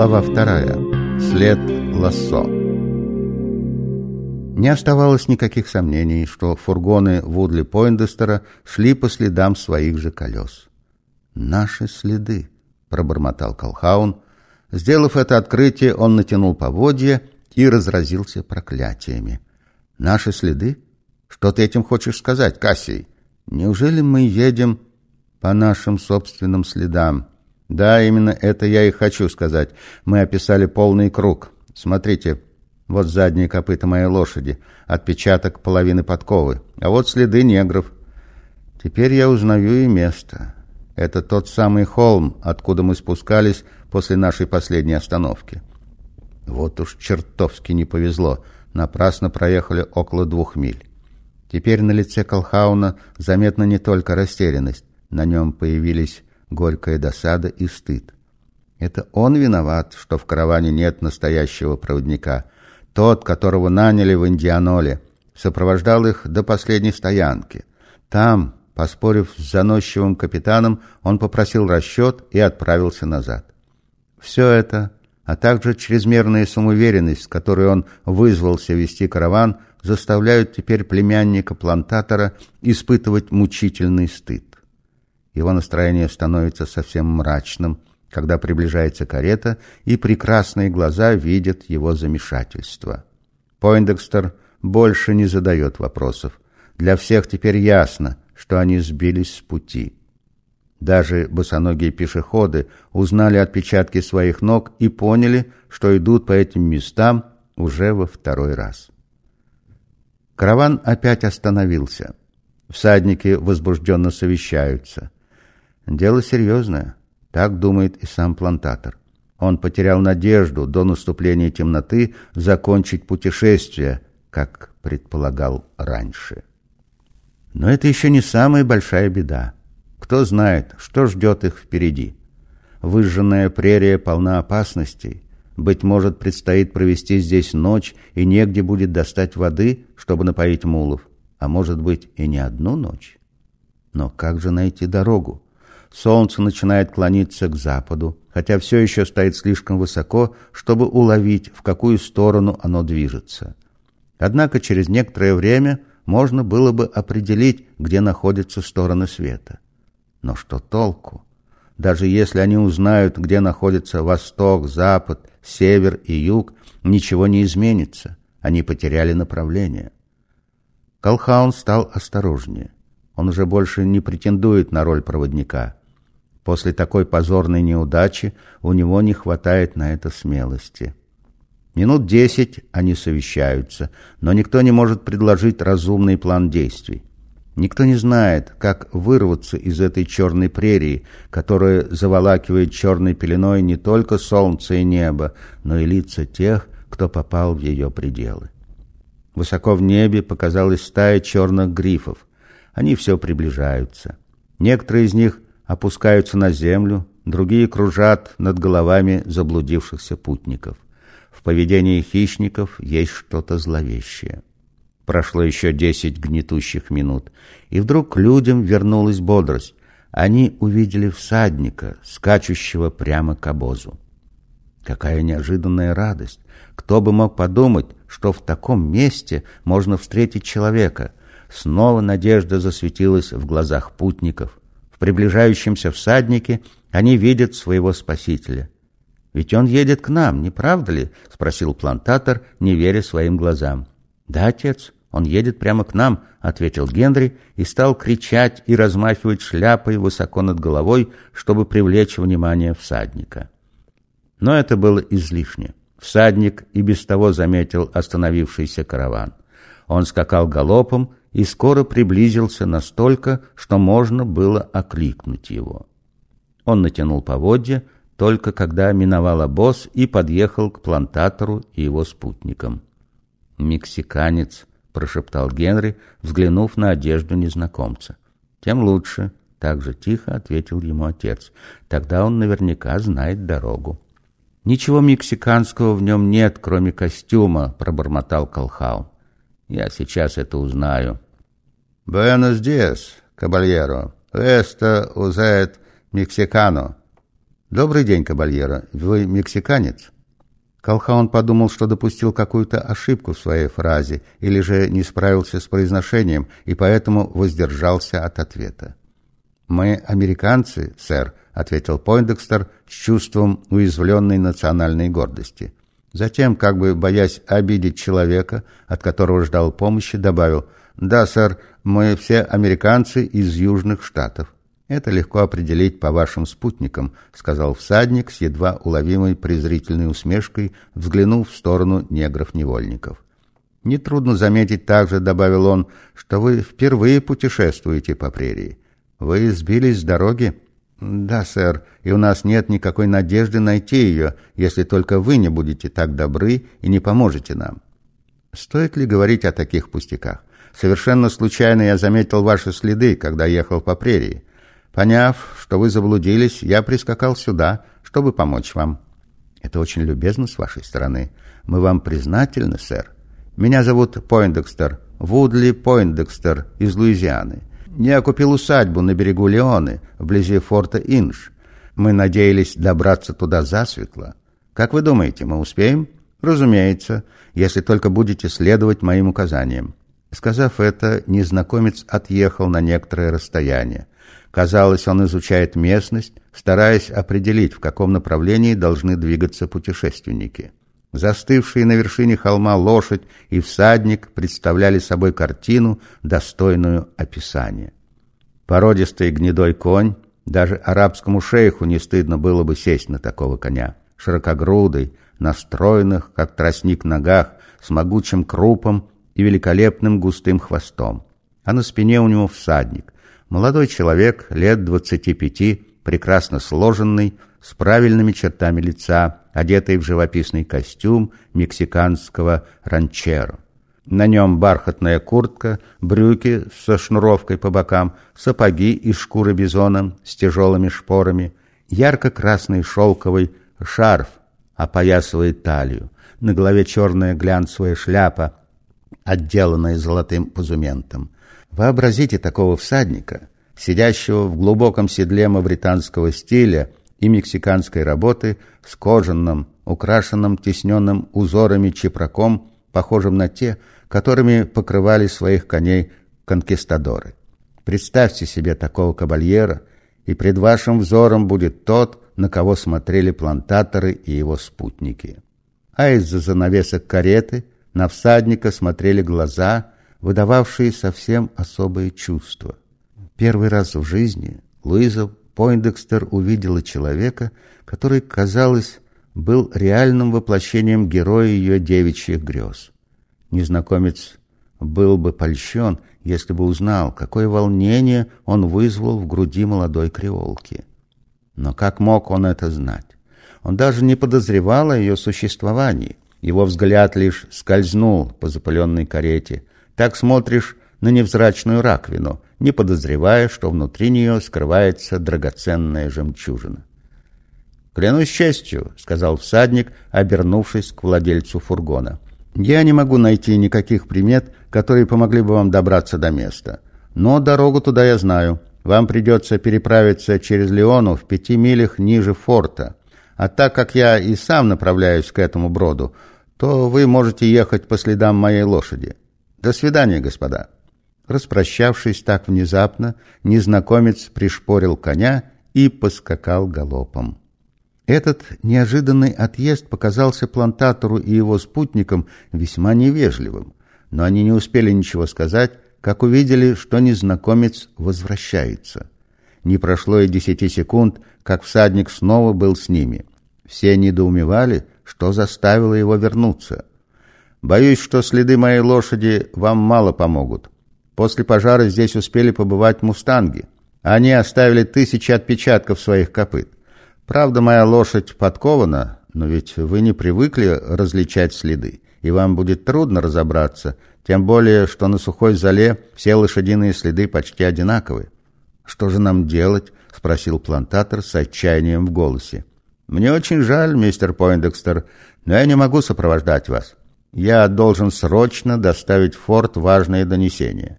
Глава вторая. След Лассо. Не оставалось никаких сомнений, что фургоны Вудли Пойндестера шли по следам своих же колес. «Наши следы», — пробормотал Колхаун. Сделав это открытие, он натянул поводья и разразился проклятиями. «Наши следы? Что ты этим хочешь сказать, Кассий? Неужели мы едем по нашим собственным следам?» Да, именно это я и хочу сказать. Мы описали полный круг. Смотрите, вот задние копыта моей лошади, отпечаток половины подковы, а вот следы негров. Теперь я узнаю и место. Это тот самый холм, откуда мы спускались после нашей последней остановки. Вот уж чертовски не повезло. Напрасно проехали около двух миль. Теперь на лице Колхауна заметна не только растерянность. На нем появились горькая досада и стыд. Это он виноват, что в караване нет настоящего проводника. Тот, которого наняли в Индианоле, сопровождал их до последней стоянки. Там, поспорив с заносчивым капитаном, он попросил расчет и отправился назад. Все это, а также чрезмерная самоуверенность, с которой он вызвался вести караван, заставляют теперь племянника плантатора испытывать мучительный стыд. Его настроение становится совсем мрачным, когда приближается карета, и прекрасные глаза видят его замешательство. Пойндекстер больше не задает вопросов. Для всех теперь ясно, что они сбились с пути. Даже босоногие пешеходы узнали отпечатки своих ног и поняли, что идут по этим местам уже во второй раз. Караван опять остановился. Всадники возбужденно совещаются. Дело серьезное, так думает и сам плантатор. Он потерял надежду до наступления темноты закончить путешествие, как предполагал раньше. Но это еще не самая большая беда. Кто знает, что ждет их впереди. Выжженная прерия полна опасностей. Быть может, предстоит провести здесь ночь, и негде будет достать воды, чтобы напоить мулов. А может быть, и не одну ночь. Но как же найти дорогу? Солнце начинает клониться к западу, хотя все еще стоит слишком высоко, чтобы уловить, в какую сторону оно движется. Однако через некоторое время можно было бы определить, где находятся стороны света. Но что толку? Даже если они узнают, где находится восток, запад, север и юг, ничего не изменится. Они потеряли направление. Колхаун стал осторожнее. Он уже больше не претендует на роль проводника. После такой позорной неудачи у него не хватает на это смелости. Минут десять они совещаются, но никто не может предложить разумный план действий. Никто не знает, как вырваться из этой черной прерии, которая заволакивает черной пеленой не только солнце и небо, но и лица тех, кто попал в ее пределы. Высоко в небе показалась стая черных грифов. Они все приближаются. Некоторые из них опускаются на землю, другие кружат над головами заблудившихся путников. В поведении хищников есть что-то зловещее. Прошло еще десять гнетущих минут, и вдруг людям вернулась бодрость. Они увидели всадника, скачущего прямо к обозу. Какая неожиданная радость! Кто бы мог подумать, что в таком месте можно встретить человека? Снова надежда засветилась в глазах путников приближающемся всаднике они видят своего спасителя. «Ведь он едет к нам, не правда ли?» — спросил плантатор, не веря своим глазам. «Да, отец, он едет прямо к нам», — ответил Генри и стал кричать и размахивать шляпой высоко над головой, чтобы привлечь внимание всадника. Но это было излишне. Всадник и без того заметил остановившийся караван. Он скакал галопом и скоро приблизился настолько, что можно было окликнуть его. Он натянул поводья, только когда миновал обоз и подъехал к плантатору и его спутникам. «Мексиканец», — прошептал Генри, взглянув на одежду незнакомца. «Тем лучше», — так же тихо ответил ему отец. «Тогда он наверняка знает дорогу». «Ничего мексиканского в нем нет, кроме костюма», — пробормотал Колхау. Я сейчас это узнаю. Буэнос диас, кабальеро. Эста узает мексикано. «Добрый день, кабальера. Вы мексиканец?» Колхаун подумал, что допустил какую-то ошибку в своей фразе или же не справился с произношением и поэтому воздержался от ответа. «Мы американцы, сэр», — ответил Пойндекстер с чувством уязвленной национальной гордости. Затем, как бы боясь обидеть человека, от которого ждал помощи, добавил «Да, сэр, мы все американцы из Южных Штатов». «Это легко определить по вашим спутникам», — сказал всадник с едва уловимой презрительной усмешкой, взглянув в сторону негров-невольников. «Нетрудно заметить также», — добавил он, — «что вы впервые путешествуете по прерии. Вы сбились с дороги?» «Да, сэр, и у нас нет никакой надежды найти ее, если только вы не будете так добры и не поможете нам». «Стоит ли говорить о таких пустяках? Совершенно случайно я заметил ваши следы, когда ехал по прерии. Поняв, что вы заблудились, я прискакал сюда, чтобы помочь вам. Это очень любезно с вашей стороны. Мы вам признательны, сэр. Меня зовут Пойндекстер, Вудли Пойндекстер из Луизианы. Я купил усадьбу на берегу Леоны, вблизи форта Инж. Мы надеялись добраться туда засветло. Как вы думаете, мы успеем? Разумеется, если только будете следовать моим указаниям. Сказав это, незнакомец отъехал на некоторое расстояние. Казалось, он изучает местность, стараясь определить, в каком направлении должны двигаться путешественники. Застывшие на вершине холма лошадь и всадник представляли собой картину, достойную описания. Породистый гнедой конь, даже арабскому шейху не стыдно было бы сесть на такого коня. Широкогрудый, на стройных, как тростник ногах, с могучим крупом и великолепным густым хвостом. А на спине у него всадник, Молодой человек, лет двадцати пяти, прекрасно сложенный, с правильными чертами лица, одетый в живописный костюм мексиканского ранчеро. На нем бархатная куртка, брюки со шнуровкой по бокам, сапоги из шкуры бизона с тяжелыми шпорами, ярко-красный шелковый шарф опоясывает талию, на голове черная глянцевая шляпа, отделанная золотым позументом. Вообразите такого всадника, сидящего в глубоком седле мавританского стиля и мексиканской работы с кожаным, украшенным тесненным узорами чепраком, похожим на те, которыми покрывали своих коней конкистадоры. Представьте себе такого кабальера, и пред вашим взором будет тот, на кого смотрели плантаторы и его спутники. А из-за занавесок кареты на всадника смотрели глаза, выдававшие совсем особые чувства. Первый раз в жизни Луиза Пойндекстер увидела человека, который, казалось, был реальным воплощением героя ее девичьих грез. Незнакомец был бы польщен, если бы узнал, какое волнение он вызвал в груди молодой креолки. Но как мог он это знать? Он даже не подозревал о ее существовании. Его взгляд лишь скользнул по запыленной карете, так смотришь на невзрачную раковину, не подозревая, что внутри нее скрывается драгоценная жемчужина. «Клянусь честью», — сказал всадник, обернувшись к владельцу фургона. «Я не могу найти никаких примет, которые помогли бы вам добраться до места. Но дорогу туда я знаю. Вам придется переправиться через Леону в пяти милях ниже форта. А так как я и сам направляюсь к этому броду, то вы можете ехать по следам моей лошади. До свидания, господа. Распрощавшись так внезапно, незнакомец пришпорил коня и поскакал галопом. Этот неожиданный отъезд показался плантатору и его спутникам весьма невежливым, но они не успели ничего сказать, как увидели, что незнакомец возвращается. Не прошло и десяти секунд, как всадник снова был с ними. Все недоумевали, что заставило его вернуться. Боюсь, что следы моей лошади вам мало помогут. После пожара здесь успели побывать мустанги. Они оставили тысячи отпечатков своих копыт. Правда, моя лошадь подкована, но ведь вы не привыкли различать следы, и вам будет трудно разобраться, тем более, что на сухой зале все лошадиные следы почти одинаковы. «Что же нам делать?» — спросил плантатор с отчаянием в голосе. «Мне очень жаль, мистер Пойндекстер, но я не могу сопровождать вас. Я должен срочно доставить в форт важные донесения.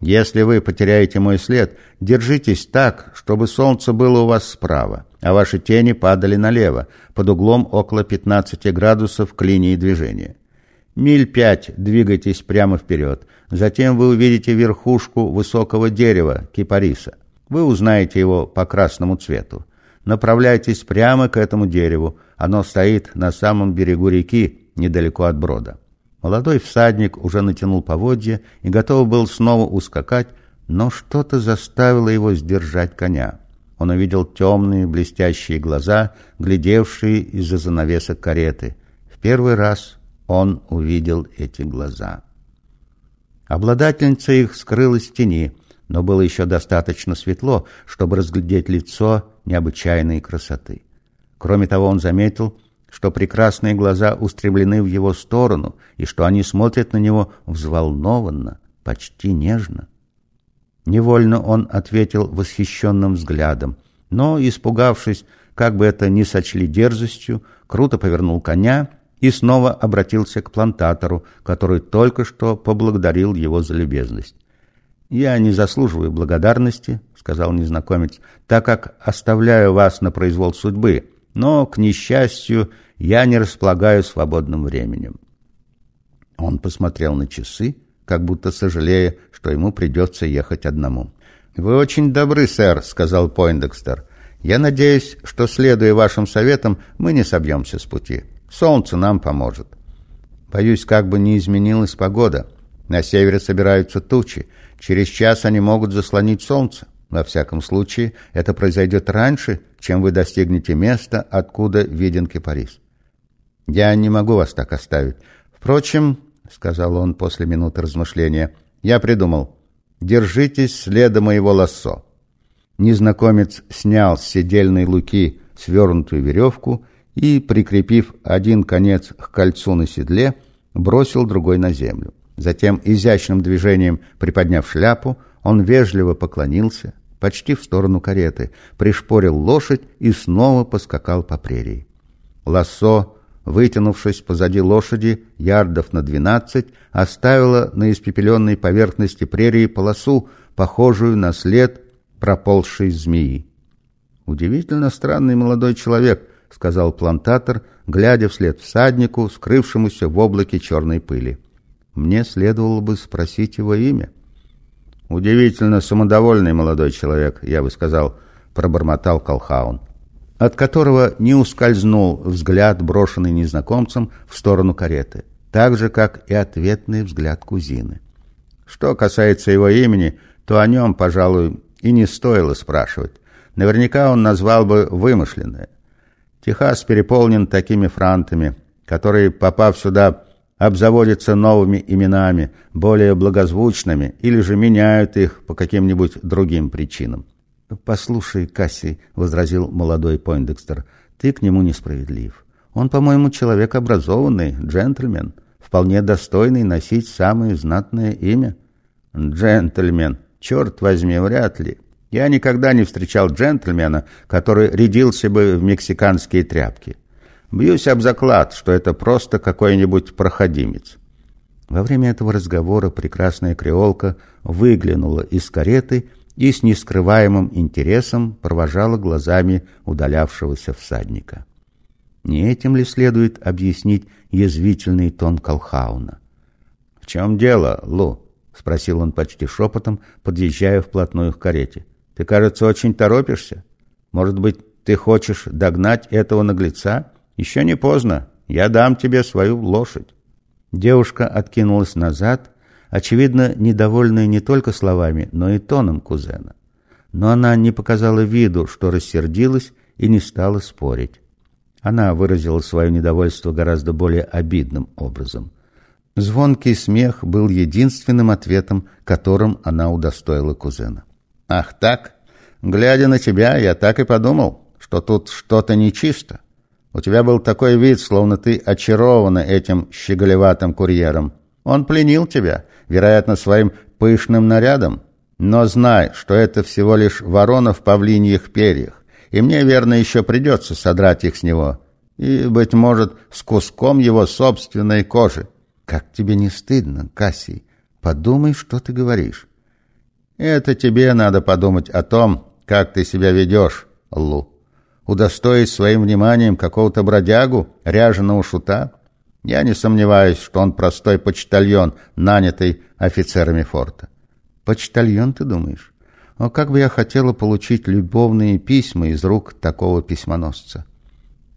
Если вы потеряете мой след, держитесь так, чтобы солнце было у вас справа, а ваши тени падали налево, под углом около 15 градусов к линии движения. Миль пять двигайтесь прямо вперед. Затем вы увидите верхушку высокого дерева, кипариса. Вы узнаете его по красному цвету. Направляйтесь прямо к этому дереву. Оно стоит на самом берегу реки, недалеко от брода. Молодой всадник уже натянул поводья и готов был снова ускакать, но что-то заставило его сдержать коня. Он увидел темные блестящие глаза, глядевшие из-за занавесок кареты. В первый раз он увидел эти глаза. Обладательница их скрылась в тени, но было еще достаточно светло, чтобы разглядеть лицо необычайной красоты. Кроме того, он заметил, что прекрасные глаза устремлены в его сторону и что они смотрят на него взволнованно, почти нежно. Невольно он ответил восхищенным взглядом, но, испугавшись, как бы это ни сочли дерзостью, круто повернул коня и снова обратился к плантатору, который только что поблагодарил его за любезность. «Я не заслуживаю благодарности», — сказал незнакомец, «так как оставляю вас на произвол судьбы, но, к несчастью, я не располагаю свободным временем. Он посмотрел на часы, как будто сожалея, что ему придется ехать одному. «Вы очень добры, сэр», — сказал Пойндекстер. «Я надеюсь, что, следуя вашим советам, мы не собьемся с пути. Солнце нам поможет». Боюсь, как бы не изменилась погода. На севере собираются тучи. Через час они могут заслонить солнце. Во всяком случае, это произойдет раньше, чем вы достигнете места, откуда виден кипарис. Я не могу вас так оставить. Впрочем, — сказал он после минуты размышления, — я придумал. Держитесь следа моего лассо. Незнакомец снял с седельной луки свернутую веревку и, прикрепив один конец к кольцу на седле, бросил другой на землю. Затем, изящным движением приподняв шляпу, он вежливо поклонился, почти в сторону кареты, пришпорил лошадь и снова поскакал по прерии. Лассо, вытянувшись позади лошади ярдов на двенадцать, оставила на испепеленной поверхности прерии полосу, похожую на след проползшей змеи. «Удивительно странный молодой человек», — сказал плантатор, глядя вслед всаднику, скрывшемуся в облаке черной пыли. «Мне следовало бы спросить его имя». «Удивительно самодовольный молодой человек, я бы сказал», — пробормотал Колхаун, от которого не ускользнул взгляд, брошенный незнакомцем в сторону кареты, так же, как и ответный взгляд кузины. Что касается его имени, то о нем, пожалуй, и не стоило спрашивать. Наверняка он назвал бы вымышленное. Техас переполнен такими франтами, которые, попав сюда, обзаводятся новыми именами, более благозвучными, или же меняют их по каким-нибудь другим причинам. «Послушай, Касси», — возразил молодой Пойндекстер, — «ты к нему несправедлив. Он, по-моему, человек образованный, джентльмен, вполне достойный носить самое знатное имя». «Джентльмен, черт возьми, вряд ли. Я никогда не встречал джентльмена, который рядился бы в мексиканские тряпки. Бьюсь об заклад, что это просто какой-нибудь проходимец. Во время этого разговора прекрасная креолка выглянула из кареты и с нескрываемым интересом провожала глазами удалявшегося всадника. Не этим ли следует объяснить язвительный тон Колхауна? — В чем дело, Лу? — спросил он почти шепотом, подъезжая вплотную к карете. — Ты, кажется, очень торопишься. Может быть, ты хочешь догнать этого наглеца? — еще не поздно, я дам тебе свою лошадь. Девушка откинулась назад, очевидно, недовольная не только словами, но и тоном кузена. Но она не показала виду, что рассердилась и не стала спорить. Она выразила свое недовольство гораздо более обидным образом. Звонкий смех был единственным ответом, которым она удостоила кузена. «Ах так? Глядя на тебя, я так и подумал, что тут что-то нечисто. У тебя был такой вид, словно ты очарована этим щеголеватым курьером. Он пленил тебя, вероятно, своим пышным нарядом. Но знай, что это всего лишь ворона в павлиньих перьях, и мне, верно, еще придется содрать их с него. И, быть может, с куском его собственной кожи. Как тебе не стыдно, Кассий? Подумай, что ты говоришь. Это тебе надо подумать о том, как ты себя ведешь, Лу. Удостоить своим вниманием какого-то бродягу, ряженого шута? Я не сомневаюсь, что он простой почтальон, нанятый офицерами форта. Почтальон, ты думаешь? О, как бы я хотела получить любовные письма из рук такого письмоносца.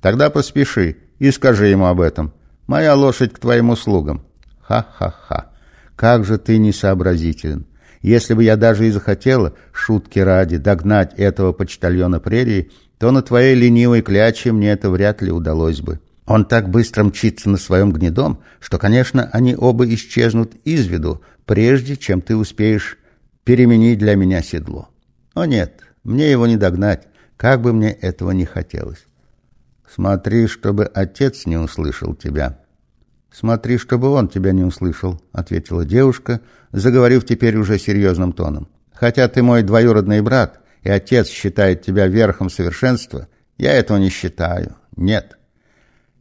Тогда поспеши и скажи ему об этом. Моя лошадь к твоим услугам. Ха-ха-ха. Как же ты несообразителен. Если бы я даже и захотела, шутки ради, догнать этого почтальона прерии, то на твоей ленивой кляче мне это вряд ли удалось бы. Он так быстро мчится на своем гнедом, что, конечно, они оба исчезнут из виду, прежде чем ты успеешь переменить для меня седло. О нет, мне его не догнать, как бы мне этого не хотелось. Смотри, чтобы отец не услышал тебя. Смотри, чтобы он тебя не услышал, ответила девушка, заговорив теперь уже серьезным тоном. Хотя ты мой двоюродный брат, и отец считает тебя верхом совершенства, я этого не считаю. Нет.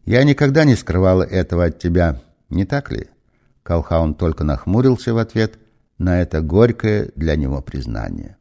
Я никогда не скрывала этого от тебя, не так ли? Колхаун только нахмурился в ответ на это горькое для него признание.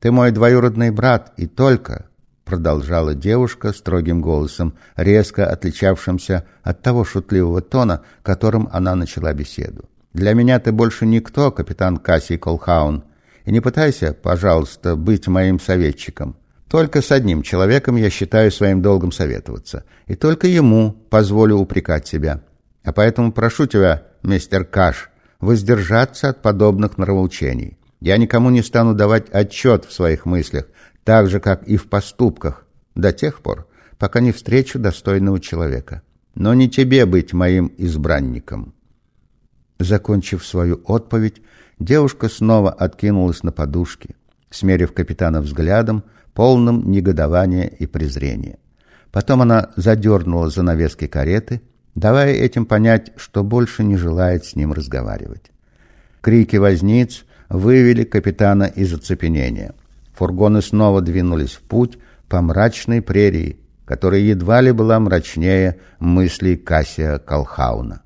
«Ты мой двоюродный брат, и только...» продолжала девушка строгим голосом, резко отличавшимся от того шутливого тона, которым она начала беседу. «Для меня ты больше никто, капитан Кассий Колхаун, и не пытайся, пожалуйста, быть моим советчиком. Только с одним человеком я считаю своим долгом советоваться, и только ему позволю упрекать себя. А поэтому прошу тебя, мистер Каш, воздержаться от подобных нравоучений. Я никому не стану давать отчет в своих мыслях, так же, как и в поступках, до тех пор, пока не встречу достойного человека. Но не тебе быть моим избранником». Закончив свою отповедь, девушка снова откинулась на подушки, смерив капитана взглядом, полным негодования и презрения. Потом она задернула занавески кареты давая этим понять, что больше не желает с ним разговаривать. Крики возниц вывели капитана из оцепенения. Фургоны снова двинулись в путь по мрачной прерии, которая едва ли была мрачнее мыслей Кассия Колхауна.